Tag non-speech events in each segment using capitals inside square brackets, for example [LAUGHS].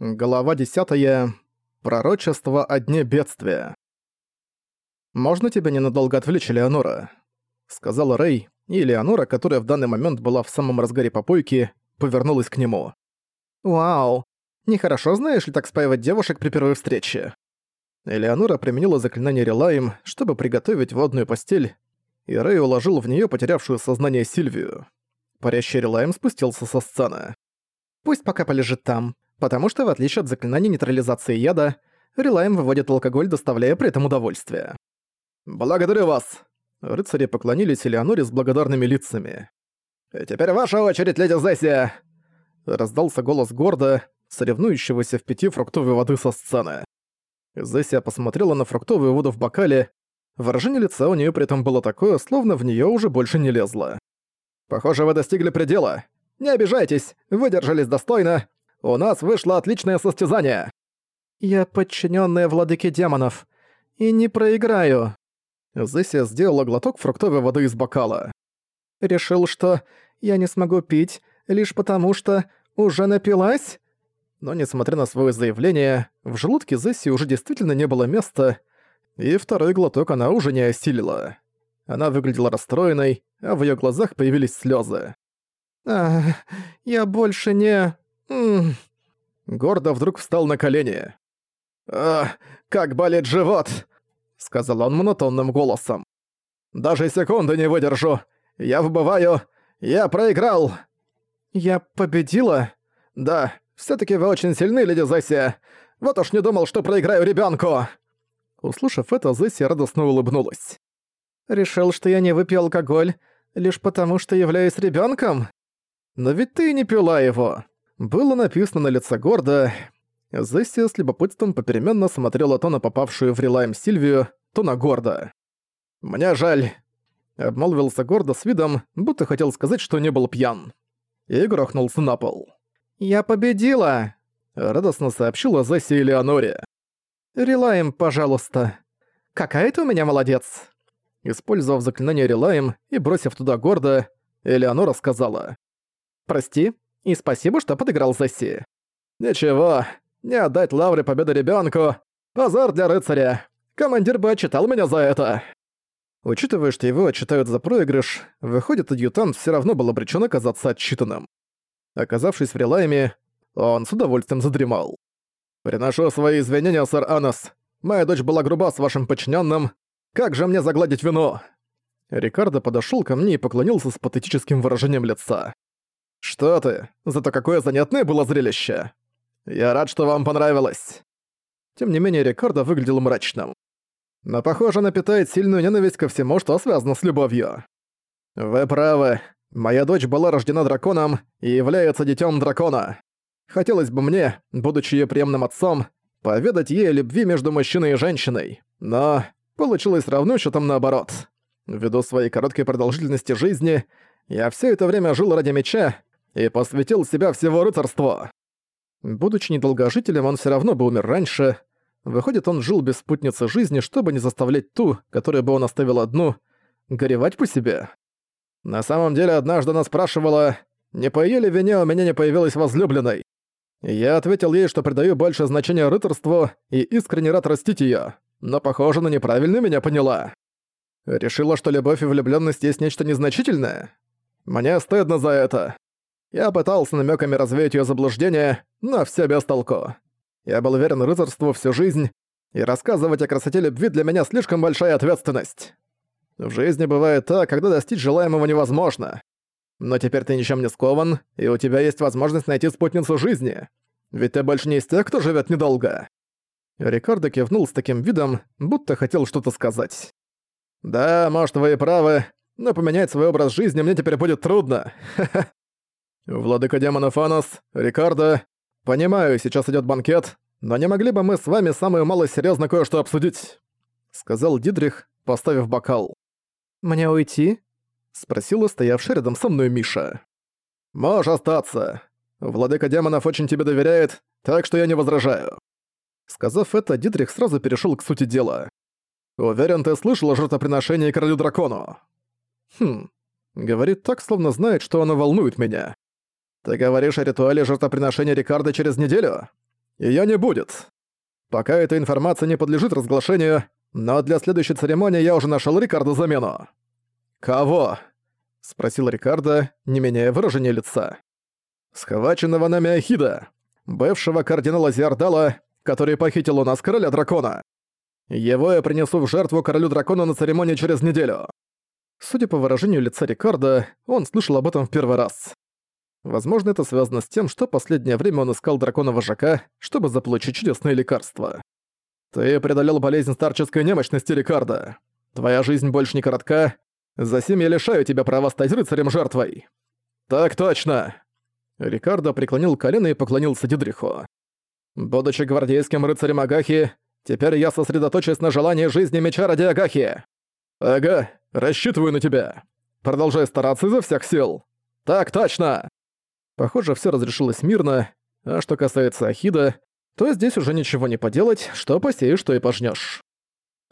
Глава 10. Пророчество о дне бедствия. «Можно тебя ненадолго отвлечь, Леонора?» Сказала Рэй, и Леонора, которая в данный момент была в самом разгаре попойки, повернулась к нему. «Вау, нехорошо знаешь ли так спаивать девушек при первой встрече?» Элеонора применила заклинание Релаем, чтобы приготовить водную постель, и Рэй уложил в нее потерявшую сознание Сильвию. Парящий Релаем спустился со сцены. «Пусть пока полежит там потому что, в отличие от заклинания нейтрализации яда, Релайм выводит алкоголь, доставляя при этом удовольствие. «Благодарю вас!» Рыцари поклонились Элеоноре с благодарными лицами. «И теперь ваша очередь, леди Зесси!» Раздался голос гордо, соревнующегося в пяти фруктовой воды со сцены. Зессия посмотрела на фруктовую воду в бокале. Выражение лица у нее при этом было такое, словно в нее уже больше не лезло. «Похоже, вы достигли предела. Не обижайтесь, выдержались достойно. У нас вышло отличное состязание!» «Я подчиненная владыке демонов. И не проиграю». Зессия сделала глоток фруктовой воды из бокала. «Решил, что я не смогу пить, лишь потому что уже напилась?» Но несмотря на свое заявление, в желудке Зесси уже действительно не было места, и второй глоток она уже не осилила. Она выглядела расстроенной, а в её глазах появились слёзы. «Ах, я больше не...» М Гордо вдруг встал на колени. «Ах, как болит живот!» — сказал он монотонным голосом. «Даже секунды не выдержу! Я выбываю! Я проиграл!» «Я победила?» «Да, все таки вы очень сильны, леди Зесси! Вот уж не думал, что проиграю ребенку. Услышав это, Зесси радостно улыбнулась. «Решил, что я не выпил алкоголь, лишь потому, что являюсь ребенком? Но ведь ты не пила его!» Было написано на лице гордо. Зессия с любопытством попеременно смотрела то на попавшую в релайм Сильвию, то на гордо. «Мне жаль», — обмолвился гордо с видом, будто хотел сказать, что не был пьян. И грохнулся на пол. «Я победила!» — радостно сообщила Зессия Леоноре. «Релаем, пожалуйста. Какая ты у меня молодец!» Использовав заклинание Релаем и бросив туда гордо, Элеонора сказала. «Прости, и спасибо, что подыграл Зесси. Ничего, не отдать лавры победы ребенку. Позор для рыцаря. Командир бы отчитал меня за это. Учитывая, что его отчитают за проигрыш, выходит, адъютант все равно был обречен оказаться отчитанным. Оказавшись в Релайме, он с удовольствием задремал. «Приношу свои извинения, сэр Анас. Моя дочь была груба с вашим подчиненным. Как же мне загладить вину?» Рикардо подошел ко мне и поклонился с патетическим выражением лица. «Что ты? Зато какое занятное было зрелище! Я рад, что вам понравилось!» Тем не менее, Рикардо выглядел мрачным. Но, похоже, она питает сильную ненависть ко всему, что связано с любовью. «Вы правы. Моя дочь была рождена драконом и является детем дракона. Хотелось бы мне, будучи ее приемным отцом, поведать ей о любви между мужчиной и женщиной. Но получилось равно счетом наоборот. Ввиду своей короткой продолжительности жизни, я все это время жил ради меча, и посвятил себя всего рыцарству. Будучи недолгожителем, он все равно бы умер раньше. Выходит, он жил без спутницы жизни, чтобы не заставлять ту, которую бы он оставил одну, горевать по себе. На самом деле, однажды она спрашивала, не по её ли вине у меня не появилась возлюбленной. Я ответил ей, что придаю больше значения рыцарству и искренне рад растить её, но, похоже, она неправильно меня поняла. Решила, что любовь и влюблённость есть нечто незначительное? Мне стыдно за это. Я пытался намеками развеять ее заблуждение, но все без толку. Я был верен рыцарству всю жизнь, и рассказывать о красоте любви для меня слишком большая ответственность. В жизни бывает так, когда достичь желаемого невозможно. Но теперь ты ничем не скован, и у тебя есть возможность найти спутницу жизни. Ведь ты больше не из тех, кто живет недолго. Рикардо кивнул с таким видом, будто хотел что-то сказать. «Да, может, вы и правы, но поменять свой образ жизни мне теперь будет трудно. [LAUGHS] «Владыка демонов Анос, Рикардо, понимаю, сейчас идет банкет, но не могли бы мы с вами самую малость серьезно кое-что обсудить?» Сказал Дидрих, поставив бокал. «Мне уйти?» Спросила стоявшая рядом со мной Миша. «Можешь остаться. Владыка демонов очень тебе доверяет, так что я не возражаю». Сказав это, Дидрих сразу перешел к сути дела. «Уверен, ты слышал о жертвоприношении королю-дракону?» «Хм, говорит так, словно знает, что оно волнует меня. «Ты говоришь о ритуале жертвоприношения Рикардо через неделю?» Её не будет. Пока эта информация не подлежит разглашению, но для следующей церемонии я уже нашёл Рикардо замену». «Кого?» — спросил Рикардо, не меняя выражения лица. «Схваченного нами Ахида, бывшего кардинала Зиардала, который похитил у нас короля дракона. Его я принесу в жертву королю дракона на церемонии через неделю». Судя по выражению лица Рикардо, он слышал об этом в первый раз. Возможно, это связано с тем, что последнее время он искал дракона-вожака, чтобы заполучить чудесные лекарства. «Ты преодолел болезнь старческой немощности, Рикардо. Твоя жизнь больше не коротка. Засим я лишаю тебя права стать рыцарем-жертвой». «Так точно!» Рикардо преклонил колено и поклонился Дидриху. «Будучи гвардейским рыцарем Агахи, теперь я сосредоточусь на желании жизни меча ради Агахи. Ага, рассчитываю на тебя. Продолжай стараться изо всех сил. Так точно!» Похоже, все разрешилось мирно, а что касается Ахида, то здесь уже ничего не поделать, что посеешь, что и пожнешь.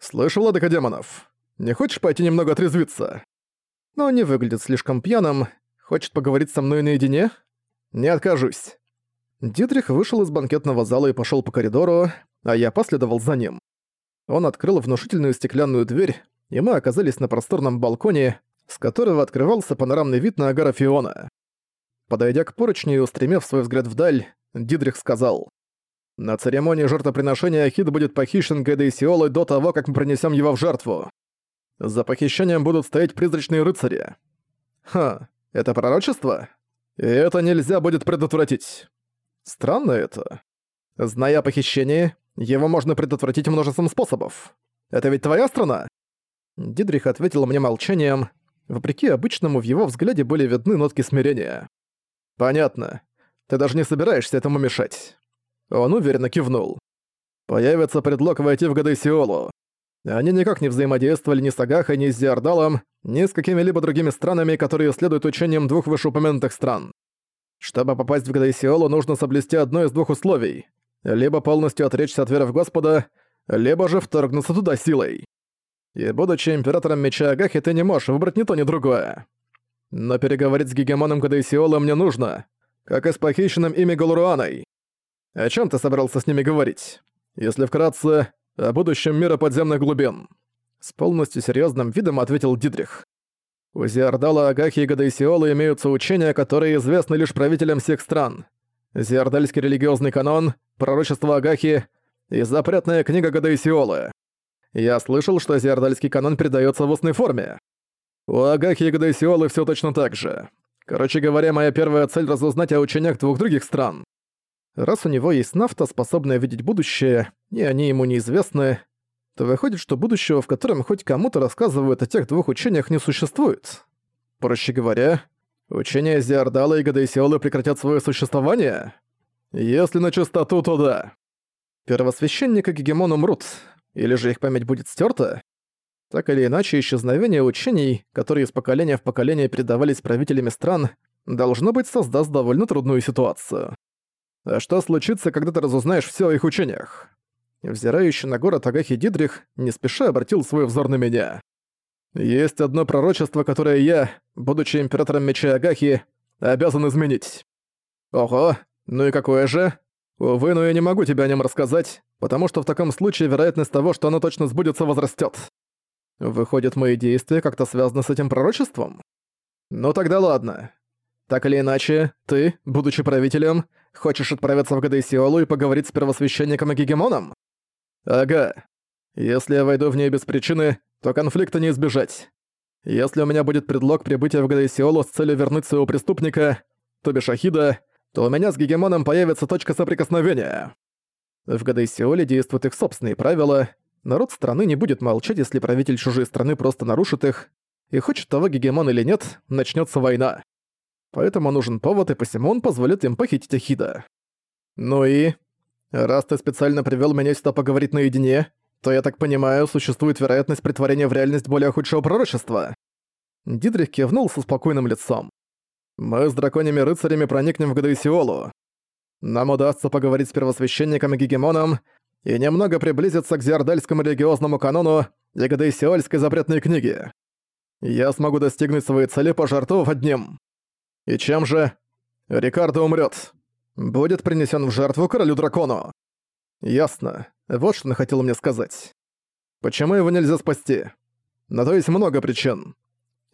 «Слышал, ладыка демонов? Не хочешь пойти немного отрезвиться?» Но не выглядит слишком пьяным. Хочет поговорить со мной наедине? Не откажусь. Дитрих вышел из банкетного зала и пошел по коридору, а я последовал за ним. Он открыл внушительную стеклянную дверь, и мы оказались на просторном балконе, с которого открывался панорамный вид на Агара Фиона. Подойдя к поручню и устремив свой взгляд вдаль, Дидрих сказал, «На церемонии жертвоприношения Ахид будет похищен Гэдой Сиолой до того, как мы принесем его в жертву. За похищением будут стоять призрачные рыцари. Ха, это пророчество? И это нельзя будет предотвратить. Странно это. Зная о похищении, его можно предотвратить множеством способов. Это ведь твоя страна?» Дидрих ответил мне молчанием. Вопреки обычному, в его взгляде были видны нотки смирения. «Понятно. Ты даже не собираешься этому мешать». Он уверенно кивнул. «Появится предлог войти в Гадесиолу. Они никак не взаимодействовали ни с Агахой, ни с Зиардалом, ни с какими-либо другими странами, которые следуют учениям двух вышеупомянутых стран. Чтобы попасть в Гадесиолу, нужно соблюсти одно из двух условий. Либо полностью отречься от веры в Господа, либо же вторгнуться туда силой. И будучи императором Меча Агахи, ты не можешь выбрать ни то, ни другое. Но переговорить с гегемоном Кадайсиола мне нужно, как и с похищенным ими Галуруаной. О чем ты собрался с ними говорить? Если вкратце, о будущем мира подземных глубин. С полностью серьезным видом ответил Дидрих. У Зиардала, Агахи и Гадайсиола имеются учения, которые известны лишь правителям всех стран. Зиардальский религиозный канон, пророчество Агахи и запретная книга Гадайсиолы. Я слышал, что зиардальский канон передается в устной форме. У Агахи и Гадайсиолы все точно так же. Короче говоря, моя первая цель — разузнать о учениях двух других стран. Раз у него есть нафта, способная видеть будущее, и они ему неизвестны, то выходит, что будущего, в котором хоть кому-то рассказывают о тех двух учениях, не существует. Проще говоря, учения Зиардала и Гадайсиолы прекратят свое существование? Если на чистоту, то да. Первосвященник и Гегемон умрут, или же их память будет стерта? Так или иначе, исчезновение учений, которые из поколения в поколение передавались правителями стран, должно быть создаст довольно трудную ситуацию. А что случится, когда ты разузнаешь все о их учениях? Взирающий на город Агахи Дидрих не спеша обратил свой взор на меня. Есть одно пророчество, которое я, будучи императором Меча Агахи, обязан изменить. Ого, ну и какое же? Увы, но я не могу тебе о нем рассказать, потому что в таком случае вероятность того, что оно точно сбудется, возрастет. Выходит, мои действия как-то связаны с этим пророчеством? Ну тогда ладно. Так или иначе, ты, будучи правителем, хочешь отправиться в Гадейсиолу и поговорить с первосвященником и гегемоном? Ага. Если я войду в нее без причины, то конфликта не избежать. Если у меня будет предлог прибытия в Гадейсиолу с целью вернуть своего преступника, то бишь Ахида, то у меня с гегемоном появится точка соприкосновения. В Гадейсиоле действуют их собственные правила, Народ страны не будет молчать, если правитель чужой страны просто нарушит их, и хочет того гегемон или нет, начнется война. Поэтому нужен повод, и посему он позволит им похитить Ахида. Ну и... Раз ты специально привел меня сюда поговорить наедине, то, я так понимаю, существует вероятность притворения в реальность более худшего пророчества. Дидрих кивнул со спокойным лицом. Мы с драконьими рыцарями проникнем в Гадаисиолу. Нам удастся поговорить с первосвященником и гегемоном, и немного приблизиться к зиардальскому религиозному канону и Гадейсиольской запретной книге. Я смогу достигнуть своей цели, пожертвовав одним. И чем же? Рикардо умрет. будет принесен в жертву королю-дракону. Ясно. Вот что она хотела мне сказать. Почему его нельзя спасти? На то есть много причин.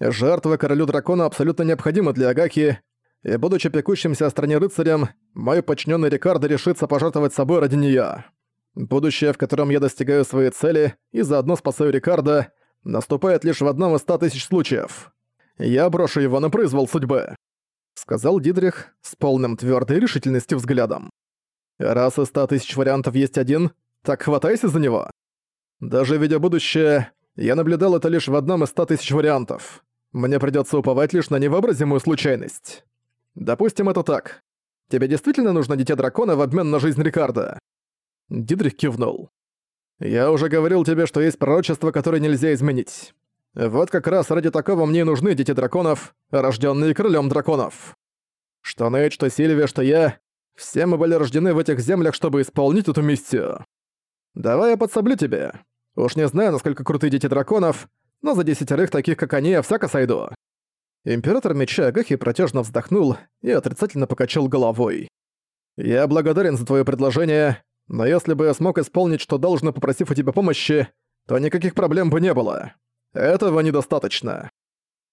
Жертва королю-дракона абсолютно необходима для Агаки, и будучи пекущимся о стране рыцарем, мой подчиненный Рикардо решится пожертвовать собой ради нее. Будущее, в котором я достигаю своей цели и заодно спасаю Рикардо, наступает лишь в одном из ста тысяч случаев. Я брошу его на произвол судьбы», — сказал Дидрих с полным твердой решительностью взглядом. «Раз из ста тысяч вариантов есть один, так хватайся за него. Даже видя будущее, я наблюдал это лишь в одном из ста тысяч вариантов. Мне придется уповать лишь на невообразимую случайность. Допустим, это так. Тебе действительно нужно дитя дракона в обмен на жизнь Рикардо?» Дидрих кивнул. «Я уже говорил тебе, что есть пророчество, которое нельзя изменить. Вот как раз ради такого мне нужны дети драконов, рожденные королем драконов. Что Нейт, что Сильвия, что я, все мы были рождены в этих землях, чтобы исполнить эту миссию. Давай я подсоблю тебе. Уж не знаю, насколько крутые дети драконов, но за десятерых таких, как они, я всяко сойду». Император Меча Агахи протяжно вздохнул и отрицательно покачал головой. «Я благодарен за твое предложение, но если бы я смог исполнить, что должно, попросив у тебя помощи, то никаких проблем бы не было. Этого недостаточно.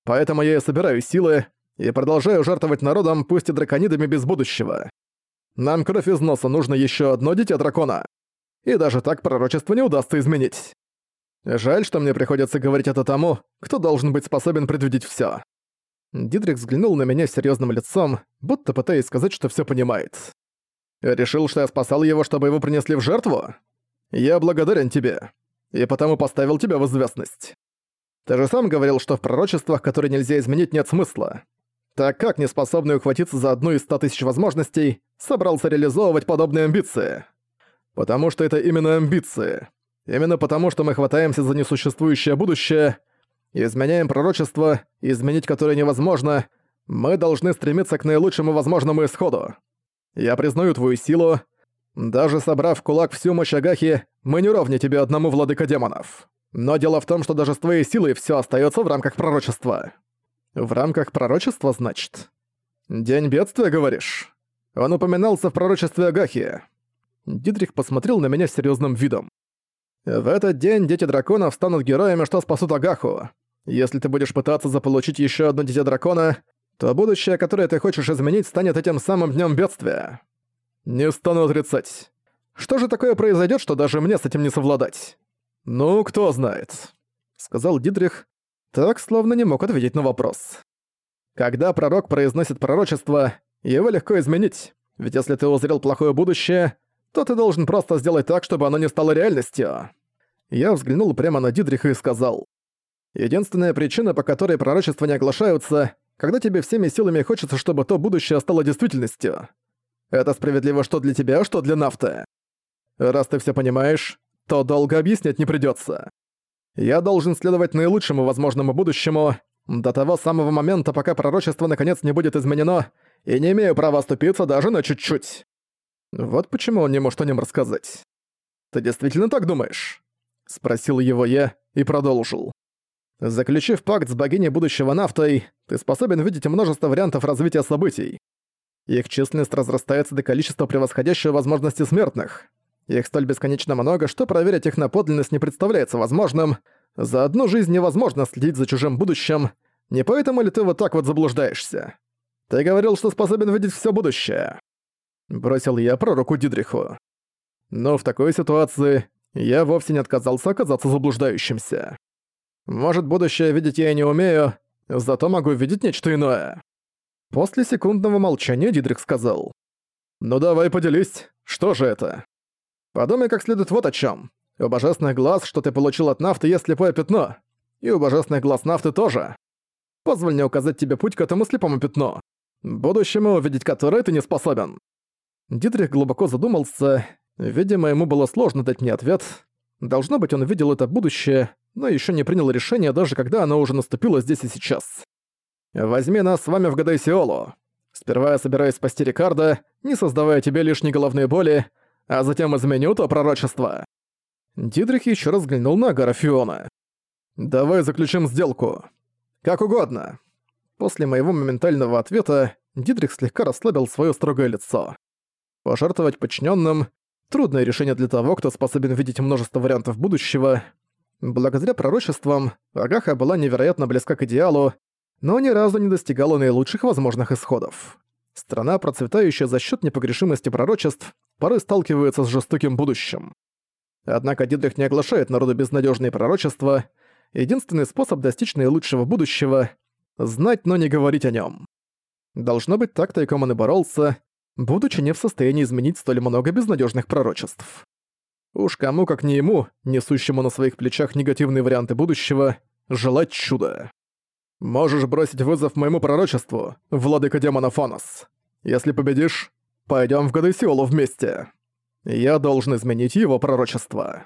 Поэтому я и собираю силы и продолжаю жертвовать народом, пусть и драконидами без будущего. Нам кровь из носа нужно еще одно дитя дракона. И даже так пророчество не удастся изменить. Жаль, что мне приходится говорить это тому, кто должен быть способен предвидеть все. Дидрик взглянул на меня серьезным лицом, будто пытаясь сказать, что все понимает. Решил, что я спасал его, чтобы его принесли в жертву? Я благодарен тебе, и потому поставил тебя в известность. Ты же сам говорил, что в пророчествах, которые нельзя изменить, нет смысла. Так как неспособный ухватиться за одну из ста тысяч возможностей, собрался реализовывать подобные амбиции? Потому что это именно амбиции. Именно потому, что мы хватаемся за несуществующее будущее, изменяем пророчество, изменить которое невозможно, мы должны стремиться к наилучшему возможному исходу. Я признаю твою силу. Даже собрав в кулак всю мощь Агахи, мы не ровня тебе одному владыка демонов. Но дело в том, что даже с твоей силой все остается в рамках пророчества. В рамках пророчества, значит? День бедствия, говоришь? Он упоминался в пророчестве Агахи. Дидрих посмотрел на меня с серьезным видом. В этот день дети драконов станут героями, что спасут Агаху. Если ты будешь пытаться заполучить еще одно дитя дракона, то будущее, которое ты хочешь изменить, станет этим самым днем бедствия. Не стану отрицать. Что же такое произойдет, что даже мне с этим не совладать? «Ну, кто знает», — сказал Дидрих, так словно не мог ответить на вопрос. «Когда пророк произносит пророчество, его легко изменить, ведь если ты узрел плохое будущее, то ты должен просто сделать так, чтобы оно не стало реальностью». Я взглянул прямо на Дидриха и сказал. «Единственная причина, по которой пророчества не оглашаются, когда тебе всеми силами хочется, чтобы то будущее стало действительностью. Это справедливо что для тебя, что для нафты. Раз ты все понимаешь, то долго объяснять не придётся. Я должен следовать наилучшему возможному будущему, до того самого момента, пока пророчество наконец не будет изменено, и не имею права оступиться даже на чуть-чуть. Вот почему он не может о нем рассказать. «Ты действительно так думаешь?» — спросил его я и продолжил. Заключив пакт с богиней будущего нафтой, ты способен видеть множество вариантов развития событий. Их численность разрастается до количества превосходящего возможности смертных. Их столь бесконечно много, что проверить их на подлинность не представляется возможным. За одну жизнь невозможно следить за чужим будущим. Не поэтому ли ты вот так вот заблуждаешься? Ты говорил, что способен видеть все будущее. Бросил я пророку Дидриху. Но в такой ситуации я вовсе не отказался оказаться заблуждающимся. Может, будущее видеть я и не умею, зато могу видеть нечто иное. После секундного молчания Дидрих сказал. «Ну давай поделись, что же это?» Подумай как следует вот о чем. У божественных глаз, что ты получил от нафты, есть слепое пятно. И у божественных глаз нафты тоже. Позволь мне указать тебе путь к этому слепому пятну. Будущему, увидеть которое ты не способен». Дитрих глубоко задумался. Видимо, ему было сложно дать мне ответ. Должно быть, он видел это будущее, но еще не принял решение, даже когда оно уже наступило здесь и сейчас. «Возьми нас с вами в Гадайсиолу. Сперва я собираюсь спасти Рикардо, не создавая тебе лишней головной боли, а затем изменю то пророчество». Дидрих еще раз взглянул на Агарафиона. «Давай заключим сделку. Как угодно». После моего моментального ответа Дидрих слегка расслабил свое строгое лицо. Пожертвовать подчиненным — трудное решение для того, кто способен видеть множество вариантов будущего. Благодаря пророчествам, Агаха была невероятно близка к идеалу, но ни разу не достигала наилучших возможных исходов. Страна, процветающая за счет непогрешимости пророчеств, порой сталкивается с жестоким будущим. Однако Дидрих не оглашает народу безнадежные пророчества. Единственный способ достичь наилучшего будущего — знать, но не говорить о нем. Должно быть, так тайком он и боролся, будучи не в состоянии изменить столь много безнадежных пророчеств. Уж кому, как не ему, несущему на своих плечах негативные варианты будущего, желать чуда. Можешь бросить вызов моему пророчеству, владыка демона Фанос. Если победишь, пойдем в годы Сеула вместе. Я должен изменить его пророчество.